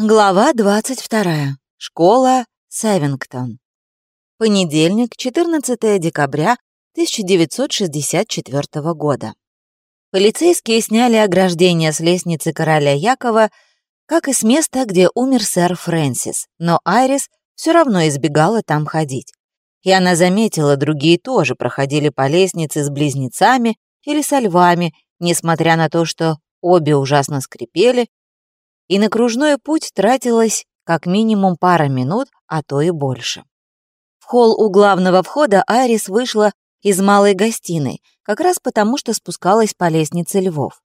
Глава 22. Школа Севингтон. Понедельник, 14 декабря 1964 года. Полицейские сняли ограждение с лестницы короля Якова, как и с места, где умер сэр Фрэнсис, но Айрис все равно избегала там ходить. И она заметила, другие тоже проходили по лестнице с близнецами или со львами, несмотря на то, что обе ужасно скрипели и на кружной путь тратилось как минимум пара минут, а то и больше. В холл у главного входа Айрис вышла из малой гостиной, как раз потому, что спускалась по лестнице львов.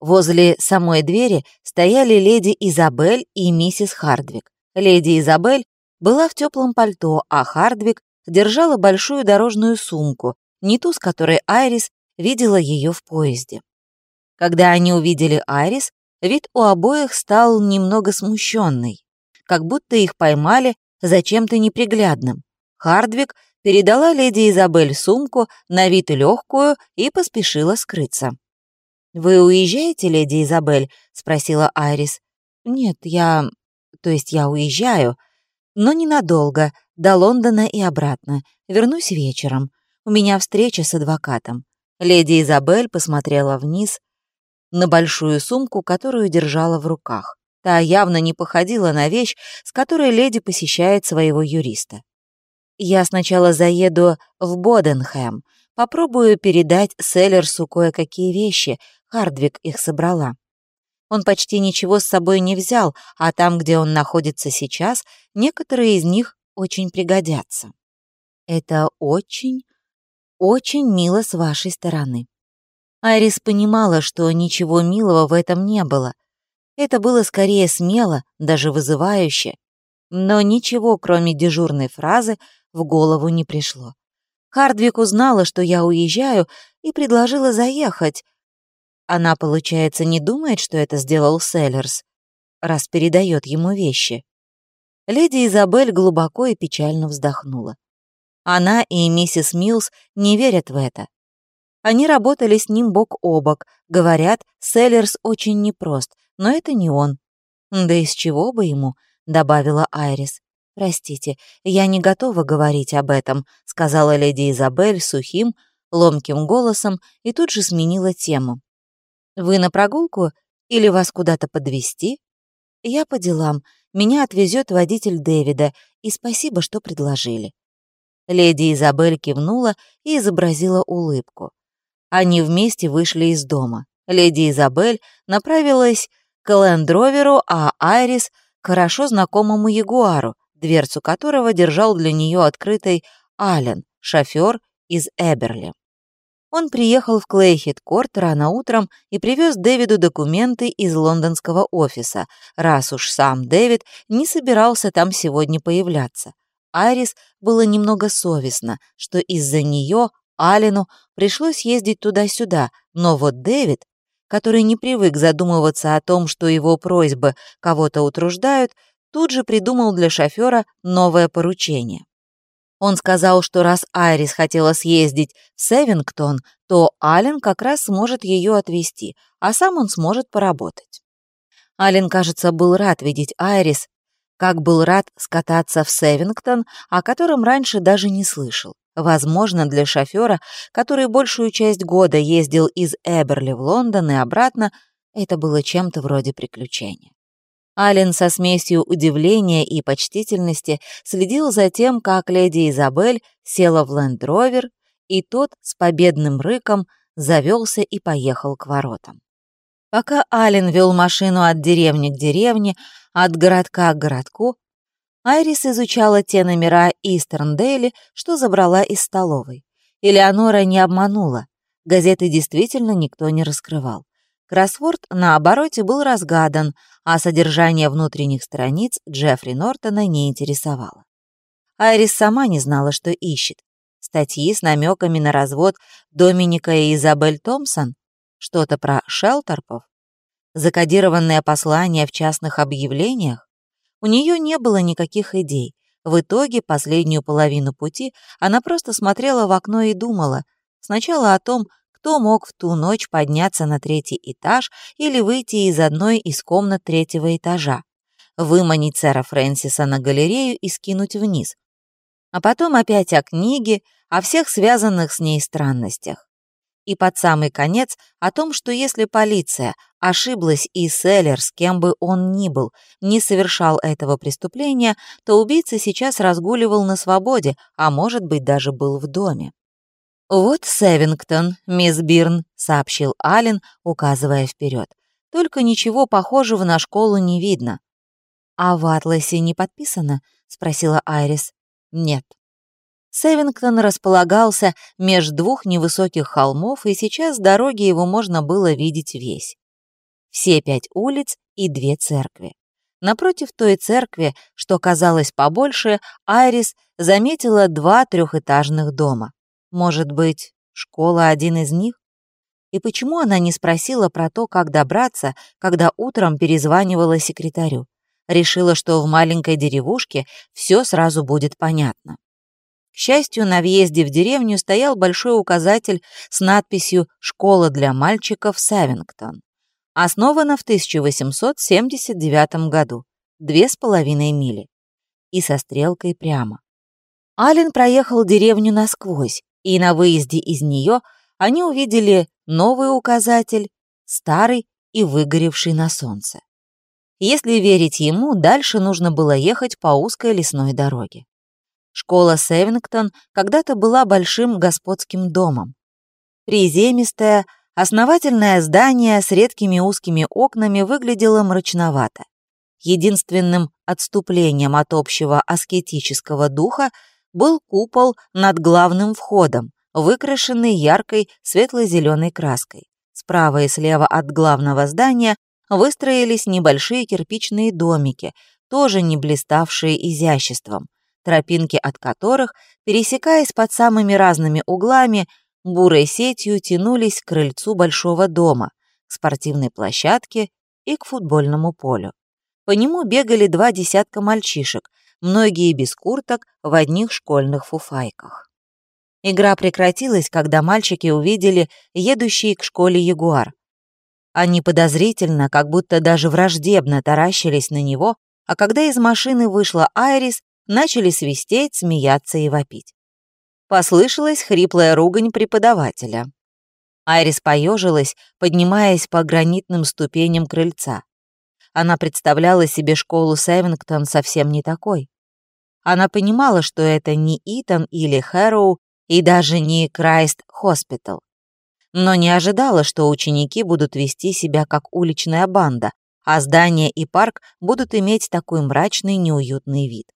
Возле самой двери стояли леди Изабель и миссис Хардвик. Леди Изабель была в теплом пальто, а Хардвик держала большую дорожную сумку, не ту, с которой Айрис видела ее в поезде. Когда они увидели Айрис, Вид у обоих стал немного смущенный, как будто их поймали за чем-то неприглядным. Хардвик передала леди Изабель сумку, на вид легкую, и поспешила скрыться. «Вы уезжаете, леди Изабель?» — спросила Айрис. «Нет, я... То есть я уезжаю, но ненадолго, до Лондона и обратно. Вернусь вечером. У меня встреча с адвокатом». Леди Изабель посмотрела вниз, на большую сумку, которую держала в руках. Та явно не походила на вещь, с которой леди посещает своего юриста. «Я сначала заеду в Боденхэм, попробую передать Селлерсу кое-какие вещи, Хардвик их собрала. Он почти ничего с собой не взял, а там, где он находится сейчас, некоторые из них очень пригодятся. Это очень, очень мило с вашей стороны. Айрис понимала, что ничего милого в этом не было. Это было скорее смело, даже вызывающе. Но ничего, кроме дежурной фразы, в голову не пришло. Хардвик узнала, что я уезжаю, и предложила заехать. Она, получается, не думает, что это сделал Селлерс, раз передает ему вещи. Леди Изабель глубоко и печально вздохнула. Она и миссис Милс не верят в это. Они работали с ним бок о бок. Говорят, Селлерс очень непрост, но это не он. «Да из чего бы ему?» — добавила Айрис. «Простите, я не готова говорить об этом», — сказала леди Изабель сухим, ломким голосом и тут же сменила тему. «Вы на прогулку или вас куда-то подвести? «Я по делам. Меня отвезет водитель Дэвида, и спасибо, что предложили». Леди Изабель кивнула и изобразила улыбку. Они вместе вышли из дома. Леди Изабель направилась к Лендроверу, а Айрис — к хорошо знакомому Ягуару, дверцу которого держал для нее открытой Ален, шофер из Эберли. Он приехал в Клейхит-Корт рано утром и привез Дэвиду документы из лондонского офиса, раз уж сам Дэвид не собирался там сегодня появляться. Айрис было немного совестно, что из-за нее Алину пришлось ездить туда-сюда, но вот Дэвид, который не привык задумываться о том, что его просьбы кого-то утруждают, тут же придумал для шофера новое поручение. Он сказал, что раз Айрис хотела съездить в Севингтон, то Ален как раз сможет ее отвезти, а сам он сможет поработать. Ален, кажется, был рад видеть Айрис, как был рад скататься в Севингтон, о котором раньше даже не слышал. Возможно, для шофера, который большую часть года ездил из Эберли в Лондон и обратно, это было чем-то вроде приключения. Ален со смесью удивления и почтительности следил за тем, как леди Изабель села в лендровер, и тот с победным рыком завелся и поехал к воротам. Пока Ален вел машину от деревни к деревне, от городка к городку, Айрис изучала те номера Истерндейли, что забрала из столовой. Элеонора не обманула. Газеты действительно никто не раскрывал. Кроссворд на обороте был разгадан, а содержание внутренних страниц Джеффри Нортона не интересовало. Айрис сама не знала, что ищет. Статьи с намеками на развод Доминика и Изабель Томпсон, что-то про Шелтерпов, закодированное послание в частных объявлениях, у нее не было никаких идей. В итоге, последнюю половину пути она просто смотрела в окно и думала. Сначала о том, кто мог в ту ночь подняться на третий этаж или выйти из одной из комнат третьего этажа. выманить сэра Фрэнсиса на галерею и скинуть вниз. А потом опять о книге, о всех связанных с ней странностях. И под самый конец о том, что если полиция ошиблась и Селлер, с кем бы он ни был, не совершал этого преступления, то убийца сейчас разгуливал на свободе, а может быть даже был в доме. «Вот Севингтон, мисс Бирн», — сообщил Аллен, указывая вперед. «Только ничего похожего на школу не видно». «А в атласе не подписано?» — спросила Айрис. «Нет». Севингтон располагался меж двух невысоких холмов, и сейчас дороги его можно было видеть весь. Все пять улиц и две церкви. Напротив той церкви, что казалось побольше, Айрис заметила два трехэтажных дома. Может быть, школа один из них? И почему она не спросила про то, как добраться, когда утром перезванивала секретарю? Решила, что в маленькой деревушке все сразу будет понятно. Счастью, на въезде в деревню стоял большой указатель с надписью «Школа для мальчиков Савингтон». Основана в 1879 году, две с половиной мили. И со стрелкой прямо. Ален проехал деревню насквозь, и на выезде из нее они увидели новый указатель, старый и выгоревший на солнце. Если верить ему, дальше нужно было ехать по узкой лесной дороге. Школа Севингтон когда-то была большим господским домом. Приземистое, основательное здание с редкими узкими окнами выглядело мрачновато. Единственным отступлением от общего аскетического духа был купол над главным входом, выкрашенный яркой светло-зеленой краской. Справа и слева от главного здания выстроились небольшие кирпичные домики, тоже не блиставшие изяществом, тропинки от которых, пересекаясь под самыми разными углами, бурой сетью тянулись к крыльцу большого дома, к спортивной площадке и к футбольному полю. По нему бегали два десятка мальчишек, многие без курток, в одних школьных фуфайках. Игра прекратилась, когда мальчики увидели едущий к школе ягуар. Они подозрительно, как будто даже враждебно таращились на него, а когда из машины вышла Айрис, начали свистеть, смеяться и вопить. Послышалась хриплая ругань преподавателя. Айрис поежилась, поднимаясь по гранитным ступеням крыльца. Она представляла себе школу Севингтон совсем не такой. Она понимала, что это не Итон или Хэроу и даже не Крайст Хоспитал. Но не ожидала, что ученики будут вести себя как уличная банда, а здание и парк будут иметь такой мрачный неуютный вид.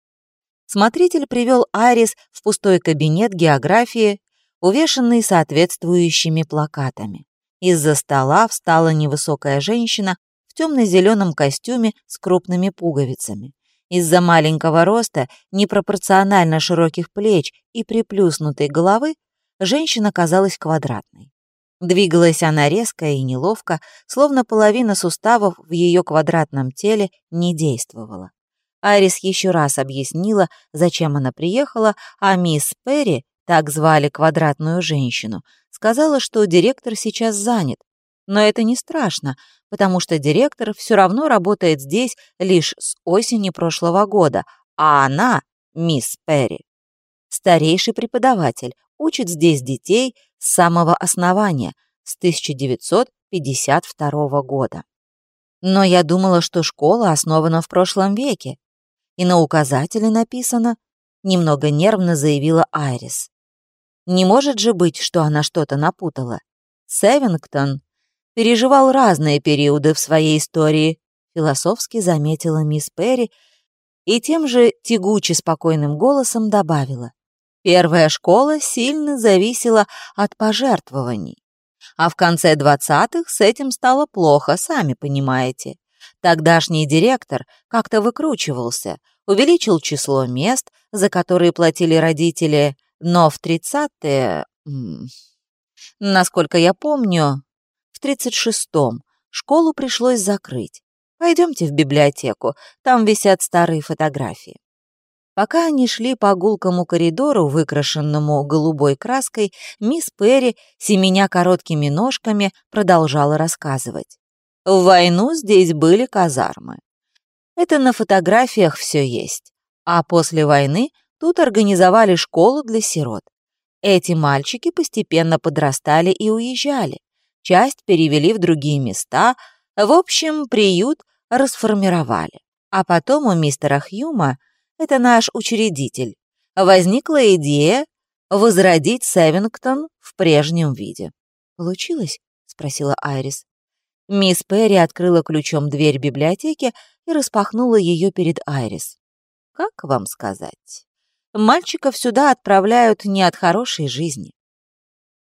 Смотритель привел Айрис в пустой кабинет географии, увешанный соответствующими плакатами. Из-за стола встала невысокая женщина в темно-зеленом костюме с крупными пуговицами. Из-за маленького роста, непропорционально широких плеч и приплюснутой головы женщина казалась квадратной. Двигалась она резко и неловко, словно половина суставов в ее квадратном теле не действовала. Арис еще раз объяснила, зачем она приехала, а мисс Перри, так звали квадратную женщину, сказала, что директор сейчас занят, но это не страшно, потому что директор все равно работает здесь лишь с осени прошлого года, а она, мисс Перри, старейший преподаватель, учит здесь детей с самого основания, с 1952 года. Но я думала, что школа основана в прошлом веке, и на указателе написано, немного нервно заявила Айрис. Не может же быть, что она что-то напутала. Севингтон переживал разные периоды в своей истории, философски заметила мисс Перри и тем же тягуче спокойным голосом добавила. Первая школа сильно зависела от пожертвований. А в конце 20-х с этим стало плохо, сами понимаете. Тогдашний директор как-то выкручивался, увеличил число мест, за которые платили родители, но в 30-е, насколько я помню, 36-м школу пришлось закрыть. Пойдемте в библиотеку, там висят старые фотографии. Пока они шли по гулкому коридору, выкрашенному голубой краской, мисс Перри, семеня короткими ножками, продолжала рассказывать. В войну здесь были казармы. Это на фотографиях все есть. А после войны тут организовали школу для сирот. Эти мальчики постепенно подрастали и уезжали. Часть перевели в другие места. В общем, приют расформировали. А потом у мистера Хьюма, это наш учредитель, возникла идея возродить Севингтон в прежнем виде. «Получилось?» — спросила Айрис. Мисс Перри открыла ключом дверь библиотеки и распахнула ее перед Айрис. «Как вам сказать? Мальчиков сюда отправляют не от хорошей жизни.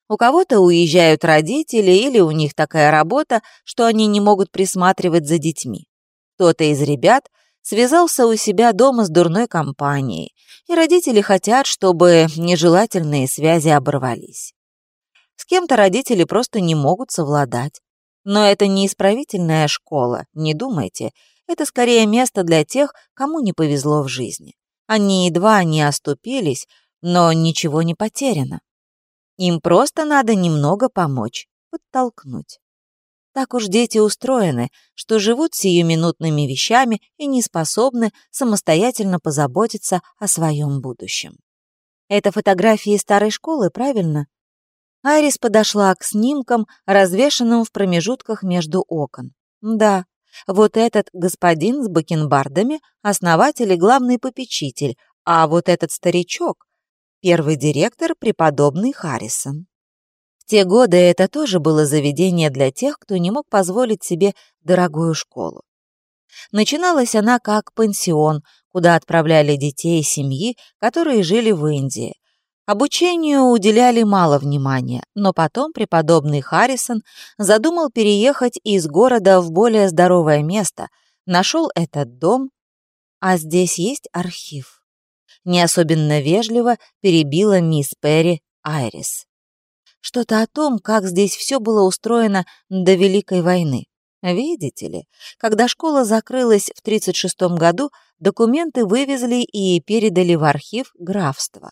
У кого-то уезжают родители или у них такая работа, что они не могут присматривать за детьми. Кто-то из ребят связался у себя дома с дурной компанией, и родители хотят, чтобы нежелательные связи оборвались. С кем-то родители просто не могут совладать. Но это не исправительная школа, не думайте. Это скорее место для тех, кому не повезло в жизни. Они едва не оступились, но ничего не потеряно. Им просто надо немного помочь, подтолкнуть. Так уж дети устроены, что живут сиюминутными вещами и не способны самостоятельно позаботиться о своем будущем. Это фотографии старой школы, правильно? Айрис подошла к снимкам, развешанным в промежутках между окон. Да, вот этот господин с бакенбардами — основатель и главный попечитель, а вот этот старичок первый директор преподобный Харрисон. В те годы это тоже было заведение для тех, кто не мог позволить себе дорогую школу. Начиналась она как пансион, куда отправляли детей семьи, которые жили в Индии. Обучению уделяли мало внимания, но потом преподобный Харрисон задумал переехать из города в более здоровое место, нашел этот дом, а здесь есть архив не особенно вежливо перебила мисс Перри Айрис. Что-то о том, как здесь все было устроено до Великой войны. Видите ли, когда школа закрылась в 1936 году, документы вывезли и передали в архив графства.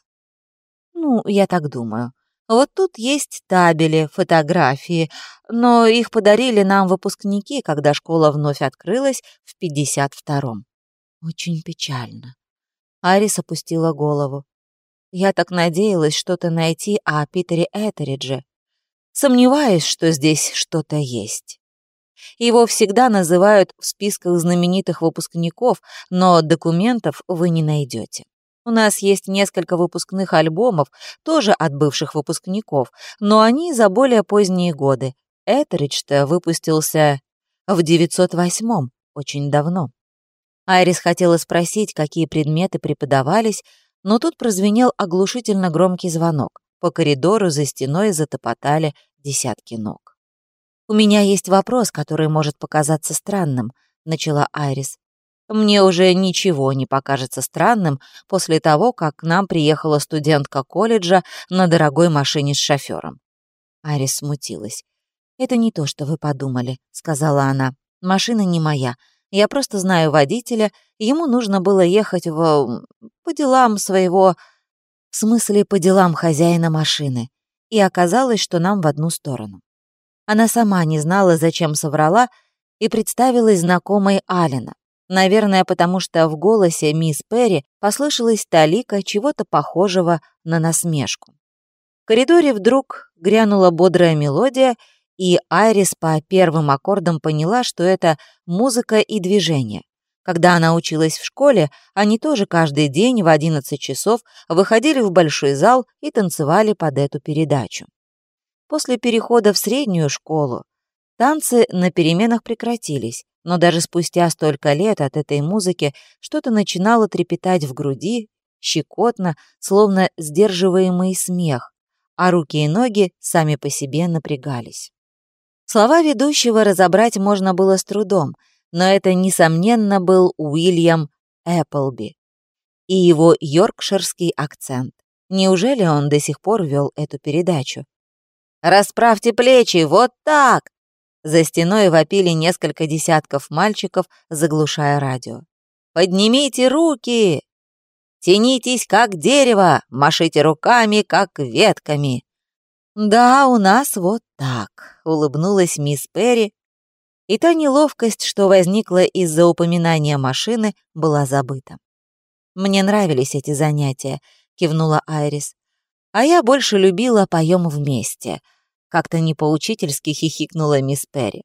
Ну, я так думаю. Вот тут есть табели, фотографии, но их подарили нам выпускники, когда школа вновь открылась в 52-м. Очень печально. Арис опустила голову. Я так надеялась что-то найти о Питере Этеридже. Сомневаюсь, что здесь что-то есть. Его всегда называют в списках знаменитых выпускников, но документов вы не найдете. У нас есть несколько выпускных альбомов, тоже от бывших выпускников, но они за более поздние годы. Этеридж-то выпустился в 908-м, очень давно. Айрис хотела спросить, какие предметы преподавались, но тут прозвенел оглушительно громкий звонок. По коридору за стеной затопотали десятки ног. «У меня есть вопрос, который может показаться странным», — начала Айрис. «Мне уже ничего не покажется странным после того, как к нам приехала студентка колледжа на дорогой машине с шофером». Айрис смутилась. «Это не то, что вы подумали», — сказала она. «Машина не моя. Я просто знаю водителя, ему нужно было ехать в... по делам своего... В смысле, по делам хозяина машины. И оказалось, что нам в одну сторону. Она сама не знала, зачем соврала, и представилась знакомой Алина. Наверное, потому что в голосе мисс Перри послышалась талика чего-то похожего на насмешку. В коридоре вдруг грянула бодрая мелодия, и Айрис по первым аккордам поняла, что это музыка и движение. Когда она училась в школе, они тоже каждый день в 11 часов выходили в большой зал и танцевали под эту передачу. После перехода в среднюю школу танцы на переменах прекратились, но даже спустя столько лет от этой музыки что-то начинало трепетать в груди, щекотно, словно сдерживаемый смех, а руки и ноги сами по себе напрягались. Слова ведущего разобрать можно было с трудом, но это, несомненно, был Уильям Эпплби и его йоркширский акцент. Неужели он до сих пор вел эту передачу? «Расправьте плечи, вот так!» За стеной вопили несколько десятков мальчиков, заглушая радио. «Поднимите руки! Тянитесь, как дерево! Машите руками, как ветками!» «Да, у нас вот так», — улыбнулась мисс Перри. и та неловкость, что возникла из-за упоминания машины, была забыта. «Мне нравились эти занятия», — кивнула Айрис. «А я больше любила «Поем вместе», — как-то не поучительски хихикнула мисс Перри.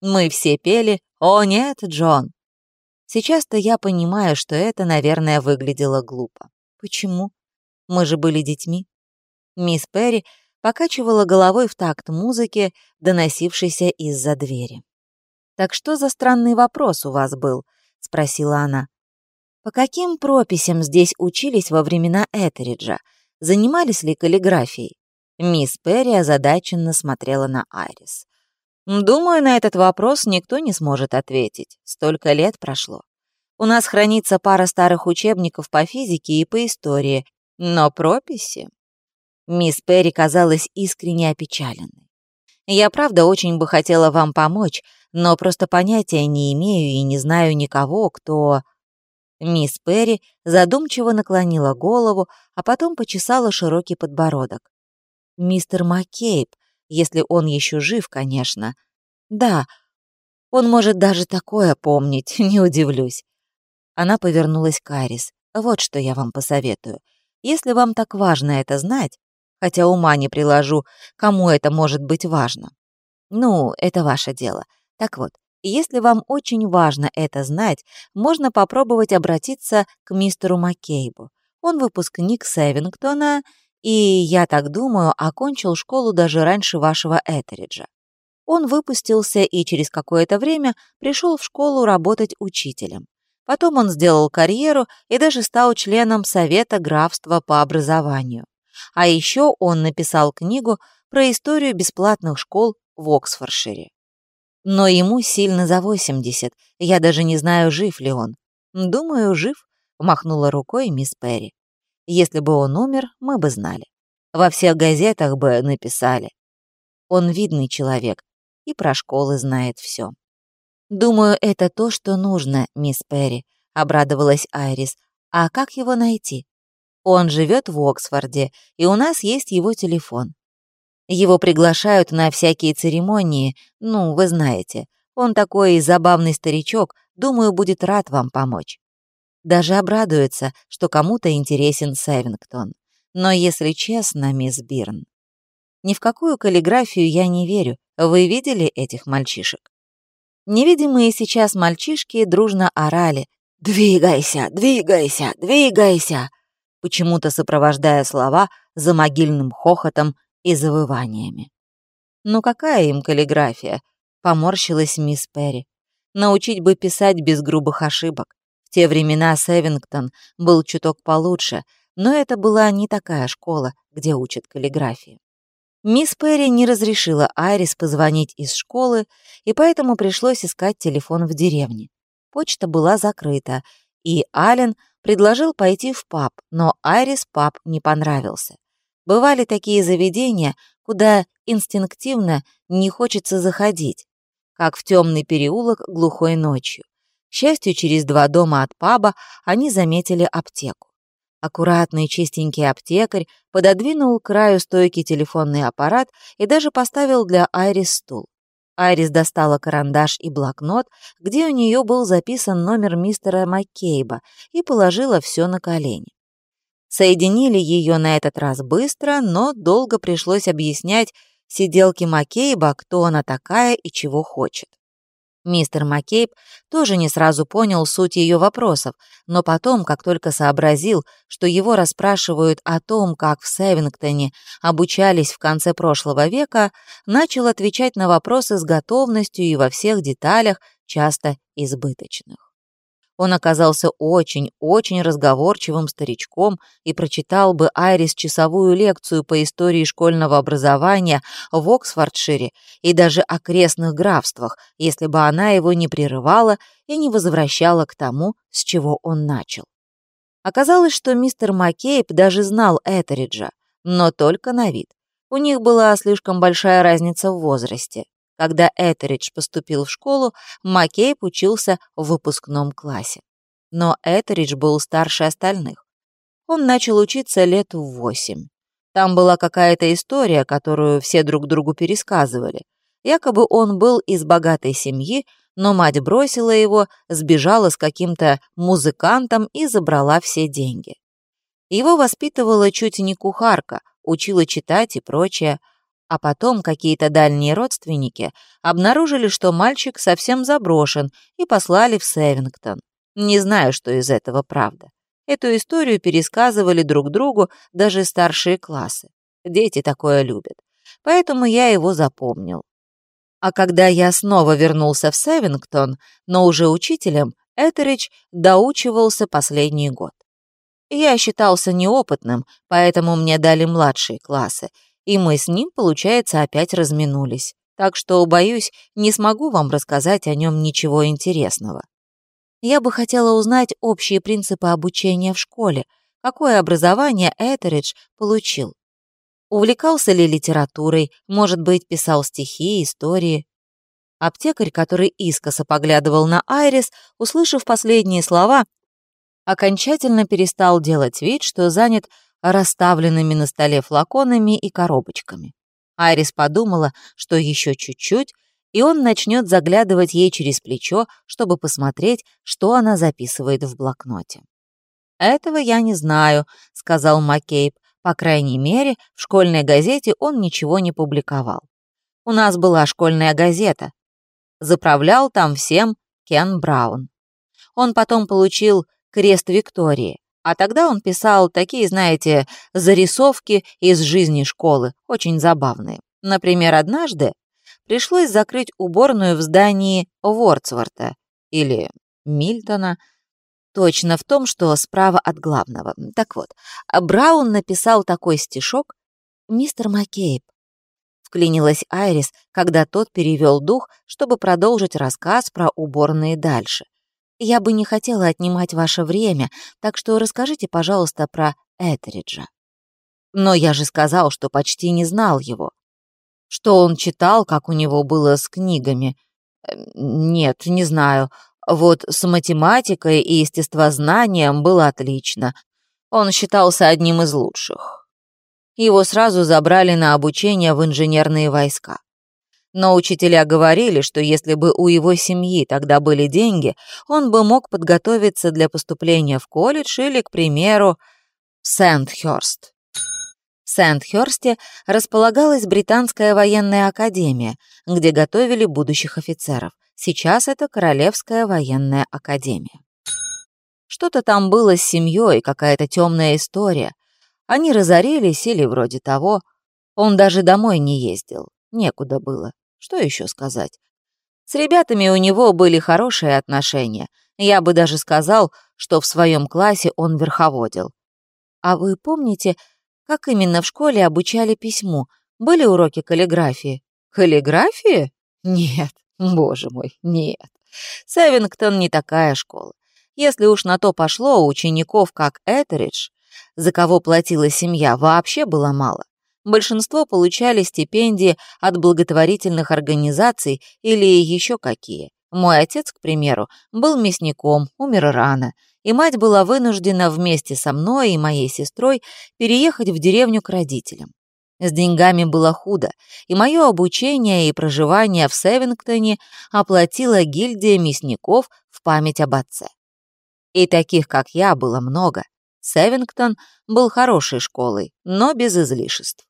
«Мы все пели «О нет, Джон!» Сейчас-то я понимаю, что это, наверное, выглядело глупо. Почему? Мы же были детьми. Мисс Перри покачивала головой в такт музыки, доносившейся из-за двери. «Так что за странный вопрос у вас был?» — спросила она. «По каким прописям здесь учились во времена Этериджа? Занимались ли каллиграфией?» Мисс Перри озадаченно смотрела на Айрис. «Думаю, на этот вопрос никто не сможет ответить. Столько лет прошло. У нас хранится пара старых учебников по физике и по истории, но прописи...» Мисс Перри казалась искренне опечаленной. «Я правда очень бы хотела вам помочь, но просто понятия не имею и не знаю никого, кто...» Мисс Перри задумчиво наклонила голову, а потом почесала широкий подбородок. «Мистер Маккейб, если он еще жив, конечно. Да, он может даже такое помнить, не удивлюсь». Она повернулась к Арис. «Вот что я вам посоветую. Если вам так важно это знать, хотя ума не приложу, кому это может быть важно. Ну, это ваше дело. Так вот, если вам очень важно это знать, можно попробовать обратиться к мистеру Маккейбу. Он выпускник Севингтона и, я так думаю, окончил школу даже раньше вашего Этериджа. Он выпустился и через какое-то время пришел в школу работать учителем. Потом он сделал карьеру и даже стал членом Совета графства по образованию. А еще он написал книгу про историю бесплатных школ в Оксфордшире. Но ему сильно за 80, я даже не знаю, жив ли он. Думаю, жив, махнула рукой мисс Перри. Если бы он умер, мы бы знали. Во всех газетах бы написали. Он видный человек и про школы знает все. «Думаю, это то, что нужно, мисс Перри», — обрадовалась Айрис. «А как его найти?» «Он живет в Оксфорде, и у нас есть его телефон. Его приглашают на всякие церемонии, ну, вы знаете. Он такой забавный старичок, думаю, будет рад вам помочь. Даже обрадуется, что кому-то интересен Севингтон. Но если честно, мисс Бирн, ни в какую каллиграфию я не верю. Вы видели этих мальчишек? Невидимые сейчас мальчишки дружно орали «Двигайся, двигайся, двигайся!» почему-то сопровождая слова за могильным хохотом и завываниями. «Ну какая им каллиграфия?» — поморщилась мисс Перри. «Научить бы писать без грубых ошибок. Те времена Севингтон был чуток получше, но это была не такая школа, где учат каллиграфии. Мисс Перри не разрешила Айрис позвонить из школы, и поэтому пришлось искать телефон в деревне. Почта была закрыта, и Ален предложил пойти в паб, но Айрис паб не понравился. Бывали такие заведения, куда инстинктивно не хочется заходить, как в темный переулок глухой ночью. Счастью, через два дома от паба они заметили аптеку. Аккуратный чистенький аптекарь пододвинул к краю стойки телефонный аппарат и даже поставил для Айрис стул. Айрис достала карандаш и блокнот, где у нее был записан номер мистера Маккейба, и положила все на колени. Соединили ее на этот раз быстро, но долго пришлось объяснять сиделке Маккейба, кто она такая и чего хочет. Мистер Маккейб тоже не сразу понял суть ее вопросов, но потом, как только сообразил, что его расспрашивают о том, как в Севингтоне обучались в конце прошлого века, начал отвечать на вопросы с готовностью и во всех деталях, часто избыточных. Он оказался очень-очень разговорчивым старичком и прочитал бы Айрис часовую лекцию по истории школьного образования в Оксфордшире и даже окрестных графствах, если бы она его не прерывала и не возвращала к тому, с чего он начал. Оказалось, что мистер Маккейб даже знал Этериджа, но только на вид. У них была слишком большая разница в возрасте. Когда Этеридж поступил в школу, Маккейб учился в выпускном классе. Но Этеридж был старше остальных. Он начал учиться лет в восемь. Там была какая-то история, которую все друг другу пересказывали. Якобы он был из богатой семьи, но мать бросила его, сбежала с каким-то музыкантом и забрала все деньги. Его воспитывала чуть не кухарка, учила читать и прочее, а потом какие-то дальние родственники обнаружили, что мальчик совсем заброшен, и послали в Севингтон. Не знаю, что из этого правда. Эту историю пересказывали друг другу даже старшие классы. Дети такое любят. Поэтому я его запомнил. А когда я снова вернулся в Севингтон, но уже учителем, Этерич доучивался последний год. Я считался неопытным, поэтому мне дали младшие классы, и мы с ним, получается, опять разминулись. Так что, боюсь, не смогу вам рассказать о нем ничего интересного. Я бы хотела узнать общие принципы обучения в школе, какое образование Этеридж получил. Увлекался ли литературой, может быть, писал стихи, истории. Аптекарь, который искоса поглядывал на Айрис, услышав последние слова, окончательно перестал делать вид, что занят расставленными на столе флаконами и коробочками. Айрис подумала, что еще чуть-чуть, и он начнет заглядывать ей через плечо, чтобы посмотреть, что она записывает в блокноте. «Этого я не знаю», — сказал Маккейб. По крайней мере, в школьной газете он ничего не публиковал. У нас была школьная газета. Заправлял там всем Кен Браун. Он потом получил крест Виктории, а тогда он писал такие, знаете, зарисовки из жизни школы, очень забавные. Например, однажды пришлось закрыть уборную в здании Вордсворта или Мильтона, точно в том, что справа от главного. Так вот, Браун написал такой стишок «Мистер Маккейб». Вклинилась Айрис, когда тот перевел дух, чтобы продолжить рассказ про уборные дальше. Я бы не хотела отнимать ваше время, так что расскажите, пожалуйста, про Этериджа. Но я же сказал, что почти не знал его. Что он читал, как у него было с книгами? Эм, нет, не знаю. Вот с математикой и естествознанием было отлично. Он считался одним из лучших. Его сразу забрали на обучение в инженерные войска. Но учителя говорили, что если бы у его семьи тогда были деньги, он бы мог подготовиться для поступления в колледж или, к примеру, в Сент-Хёрст. В Сент-Хёрсте располагалась британская военная академия, где готовили будущих офицеров. Сейчас это Королевская военная академия. Что-то там было с семьей, какая-то темная история. Они разорились или вроде того. Он даже домой не ездил. Некуда было. Что еще сказать? С ребятами у него были хорошие отношения. Я бы даже сказал, что в своем классе он верховодил. А вы помните, как именно в школе обучали письму? Были уроки каллиграфии? Каллиграфии? Нет, боже мой, нет. Севингтон не такая школа. Если уж на то пошло, учеников, как Этеридж, за кого платила семья, вообще было мало большинство получали стипендии от благотворительных организаций или еще какие. Мой отец, к примеру, был мясником, умер рано, и мать была вынуждена вместе со мной и моей сестрой переехать в деревню к родителям. С деньгами было худо, и мое обучение и проживание в Севингтоне оплатила гильдия мясников в память об отце. И таких, как я, было много. Севингтон был хорошей школой, но без излишеств.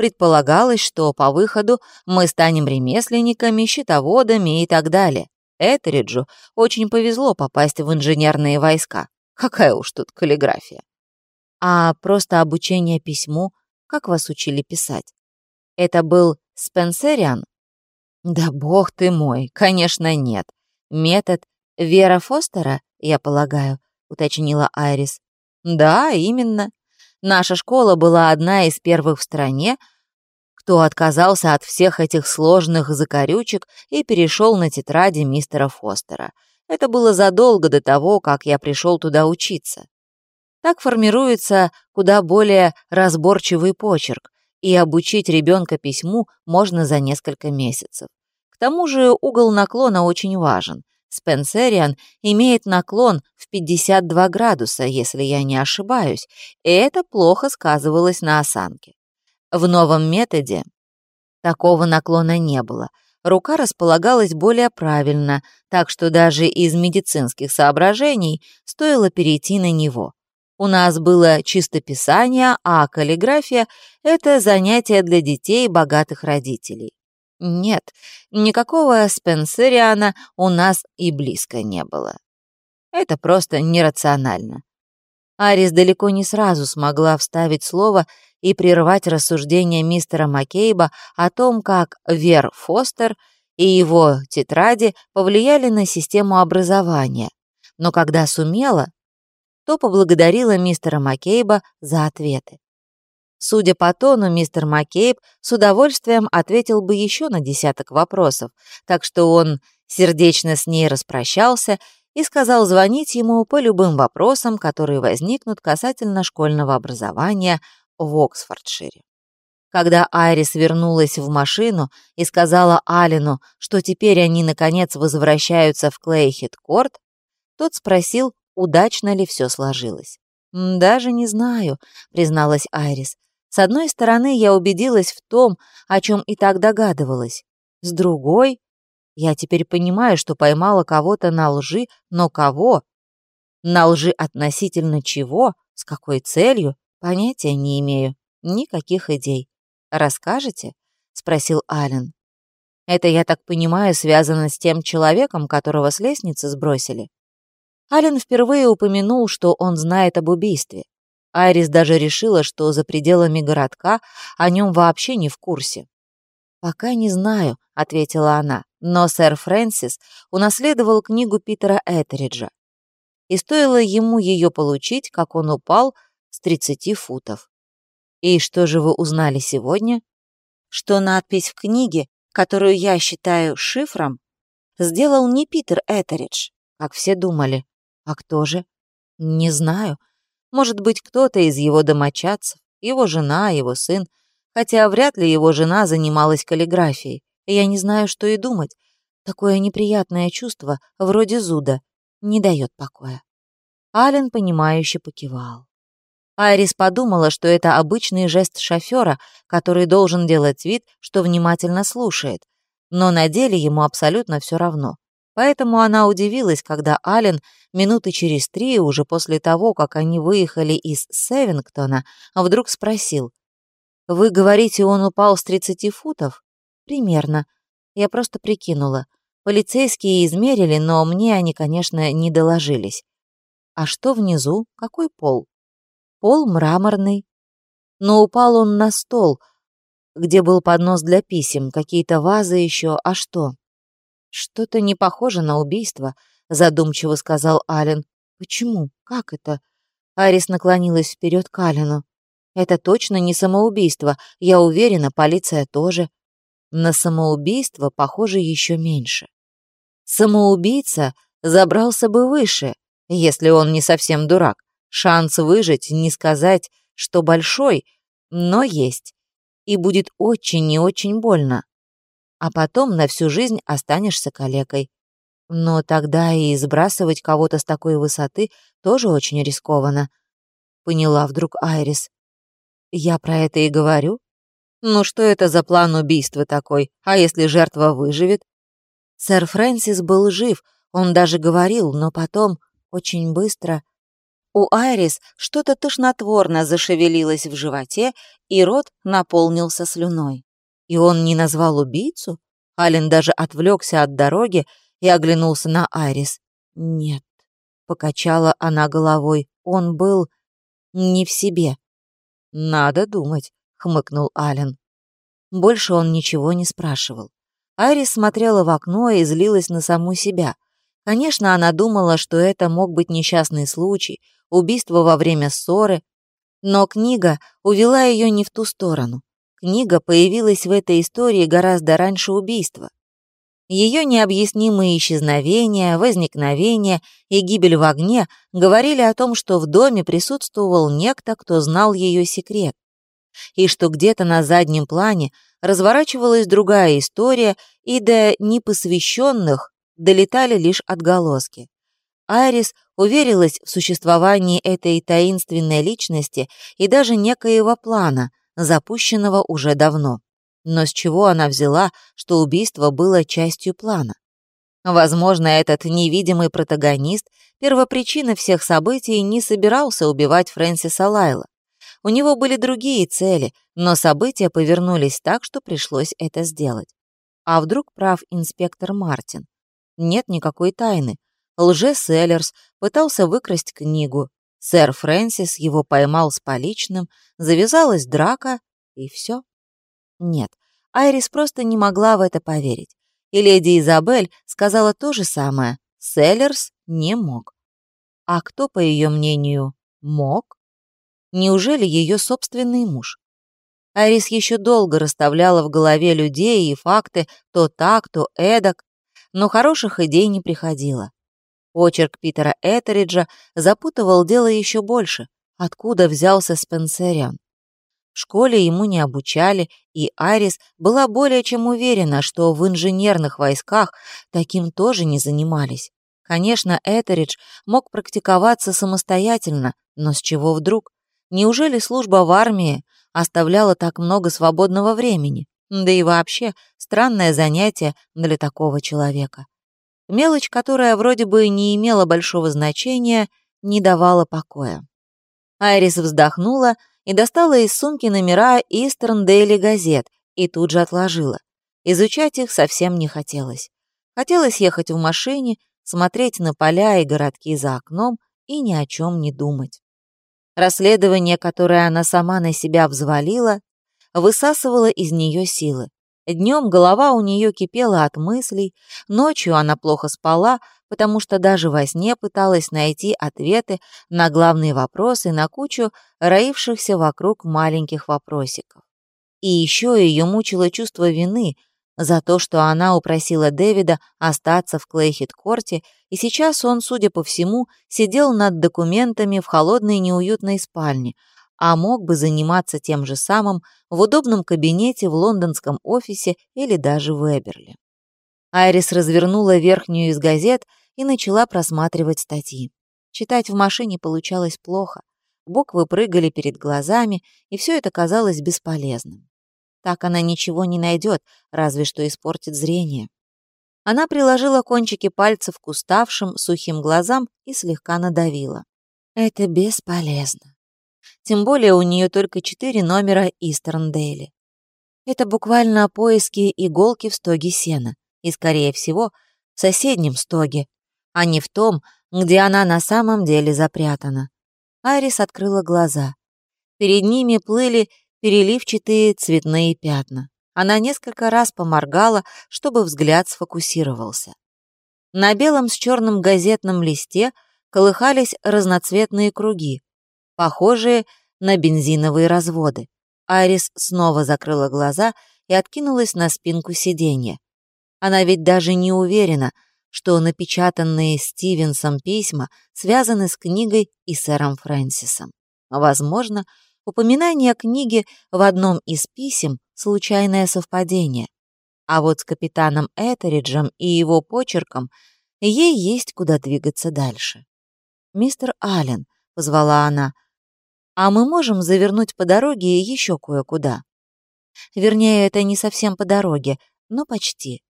Предполагалось, что по выходу мы станем ремесленниками, счетоводами и так далее. Этериджу очень повезло попасть в инженерные войска. Какая уж тут каллиграфия. А просто обучение письму, как вас учили писать? Это был Спенсериан? Да бог ты мой, конечно, нет. Метод Вера Фостера, я полагаю, уточнила Айрис. Да, именно. Наша школа была одна из первых в стране, кто отказался от всех этих сложных закорючек и перешел на тетради мистера Фостера. Это было задолго до того, как я пришел туда учиться. Так формируется куда более разборчивый почерк, и обучить ребенка письму можно за несколько месяцев. К тому же угол наклона очень важен. Спенсериан имеет наклон в 52 градуса, если я не ошибаюсь, и это плохо сказывалось на осанке. В новом методе такого наклона не было, рука располагалась более правильно, так что даже из медицинских соображений стоило перейти на него. У нас было чистописание, а каллиграфия — это занятие для детей богатых родителей. Нет, никакого Спенсериана у нас и близко не было. Это просто нерационально. Арис далеко не сразу смогла вставить слово и прервать рассуждения мистера Маккейба о том, как Вер Фостер и его тетради повлияли на систему образования. Но когда сумела, то поблагодарила мистера Маккейба за ответы. Судя по тону, мистер Маккейб с удовольствием ответил бы еще на десяток вопросов, так что он сердечно с ней распрощался и сказал звонить ему по любым вопросам, которые возникнут касательно школьного образования в Оксфордшире. Когда Айрис вернулась в машину и сказала Алину, что теперь они, наконец, возвращаются в Клейхит-Корт, тот спросил, удачно ли все сложилось. «Даже не знаю», — призналась Айрис. «С одной стороны, я убедилась в том, о чем и так догадывалась. С другой, я теперь понимаю, что поймала кого-то на лжи, но кого? На лжи относительно чего? С какой целью? Понятия не имею. Никаких идей. Расскажете?» — спросил Ален. «Это, я так понимаю, связано с тем человеком, которого с лестницы сбросили?» Ален впервые упомянул, что он знает об убийстве. Айрис даже решила, что за пределами городка о нем вообще не в курсе. «Пока не знаю», — ответила она, но сэр Фрэнсис унаследовал книгу Питера Этериджа. И стоило ему ее получить, как он упал с 30 футов. «И что же вы узнали сегодня?» «Что надпись в книге, которую я считаю шифром, сделал не Питер Этеридж, как все думали, а кто же? Не знаю. Может быть, кто-то из его домочадцев, его жена, его сын, хотя вряд ли его жена занималась каллиграфией. Я не знаю, что и думать. Такое неприятное чувство, вроде зуда, не дает покоя. Ален, понимающе покивал. Айрис подумала, что это обычный жест шофера, который должен делать вид, что внимательно слушает, но на деле ему абсолютно все равно. Поэтому она удивилась, когда Ален минуты через три, уже после того, как они выехали из Севингтона, вдруг спросил. «Вы говорите, он упал с 30 футов?» «Примерно. Я просто прикинула. Полицейские измерили, но мне они, конечно, не доложились. А что внизу? Какой пол? Пол мраморный. Но упал он на стол, где был поднос для писем, какие-то вазы еще, а что? «Что-то не похоже на убийство», — задумчиво сказал Ален. «Почему? Как это?» Арис наклонилась вперед к Алену. «Это точно не самоубийство. Я уверена, полиция тоже. На самоубийство, похоже, еще меньше. Самоубийца забрался бы выше, если он не совсем дурак. Шанс выжить, не сказать, что большой, но есть. И будет очень и очень больно а потом на всю жизнь останешься калекой. Но тогда и сбрасывать кого-то с такой высоты тоже очень рискованно. Поняла вдруг Айрис. Я про это и говорю. Ну что это за план убийства такой? А если жертва выживет? Сэр Фрэнсис был жив, он даже говорил, но потом, очень быстро... У Айрис что-то тошнотворно зашевелилось в животе, и рот наполнился слюной. И он не назвал убийцу? Ален даже отвлекся от дороги и оглянулся на Айрис. «Нет», — покачала она головой, — «он был не в себе». «Надо думать», — хмыкнул Ален. Больше он ничего не спрашивал. Айрис смотрела в окно и злилась на саму себя. Конечно, она думала, что это мог быть несчастный случай, убийство во время ссоры, но книга увела ее не в ту сторону. Книга появилась в этой истории гораздо раньше убийства. Ее необъяснимые исчезновения, возникновение и гибель в огне говорили о том, что в доме присутствовал некто, кто знал ее секрет, и что где-то на заднем плане разворачивалась другая история, и до непосвященных долетали лишь отголоски. Айрис уверилась в существовании этой таинственной личности и даже некоего плана, запущенного уже давно. Но с чего она взяла, что убийство было частью плана? Возможно, этот невидимый протагонист, первопричина всех событий, не собирался убивать Фрэнсиса Лайла. У него были другие цели, но события повернулись так, что пришлось это сделать. А вдруг прав инспектор Мартин? Нет никакой тайны. Лже-Селлерс пытался выкрасть книгу. Сэр Фрэнсис его поймал с поличным, завязалась драка, и все. Нет, Айрис просто не могла в это поверить. И леди Изабель сказала то же самое. Селлерс не мог. А кто, по ее мнению, мог? Неужели ее собственный муж? Арис еще долго расставляла в голове людей и факты то так, то эдак, но хороших идей не приходило. Очерк Питера Этериджа запутывал дело еще больше. Откуда взялся Спенсериан? В школе ему не обучали, и Арис была более чем уверена, что в инженерных войсках таким тоже не занимались. Конечно, Этеридж мог практиковаться самостоятельно, но с чего вдруг? Неужели служба в армии оставляла так много свободного времени? Да и вообще, странное занятие для такого человека. Мелочь, которая вроде бы не имела большого значения, не давала покоя. Айрис вздохнула и достала из сумки номера Eastern Daily газет и тут же отложила. Изучать их совсем не хотелось. Хотелось ехать в машине, смотреть на поля и городки за окном и ни о чем не думать. Расследование, которое она сама на себя взвалила, высасывало из нее силы. Днем голова у нее кипела от мыслей, ночью она плохо спала, потому что даже во сне пыталась найти ответы на главные вопросы на кучу роившихся вокруг маленьких вопросиков. И еще ее мучило чувство вины за то, что она упросила Дэвида остаться в Клейхит-корте, и сейчас он, судя по всему, сидел над документами в холодной неуютной спальне, а мог бы заниматься тем же самым в удобном кабинете в лондонском офисе или даже в Эберли. Айрис развернула верхнюю из газет и начала просматривать статьи. Читать в машине получалось плохо. Буквы прыгали перед глазами, и все это казалось бесполезным. Так она ничего не найдет, разве что испортит зрение. Она приложила кончики пальцев к уставшим, сухим глазам и слегка надавила. Это бесполезно. Тем более у нее только четыре номера Истерндейли. Это буквально поиски иголки в стоге сена, и, скорее всего, в соседнем стоге, а не в том, где она на самом деле запрятана. Арис открыла глаза. Перед ними плыли переливчатые цветные пятна. Она несколько раз поморгала, чтобы взгляд сфокусировался. На белом с черным газетном листе колыхались разноцветные круги, похожие на бензиновые разводы. Айрис снова закрыла глаза и откинулась на спинку сиденья. Она ведь даже не уверена, что напечатанные Стивенсом письма связаны с книгой и сэром Фрэнсисом. Возможно, Упоминание книги в одном из писем — случайное совпадение. А вот с капитаном Этериджем и его почерком ей есть куда двигаться дальше. «Мистер Аллен», — позвала она, — «а мы можем завернуть по дороге еще кое-куда?» Вернее, это не совсем по дороге, но почти.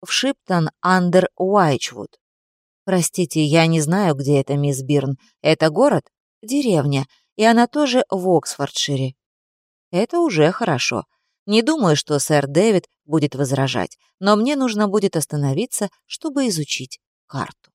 В Шиптон Андер Уайчвуд. Простите, я не знаю, где это, мисс Бирн. Это город? Деревня и она тоже в Оксфордшире. Это уже хорошо. Не думаю, что сэр Дэвид будет возражать, но мне нужно будет остановиться, чтобы изучить карту.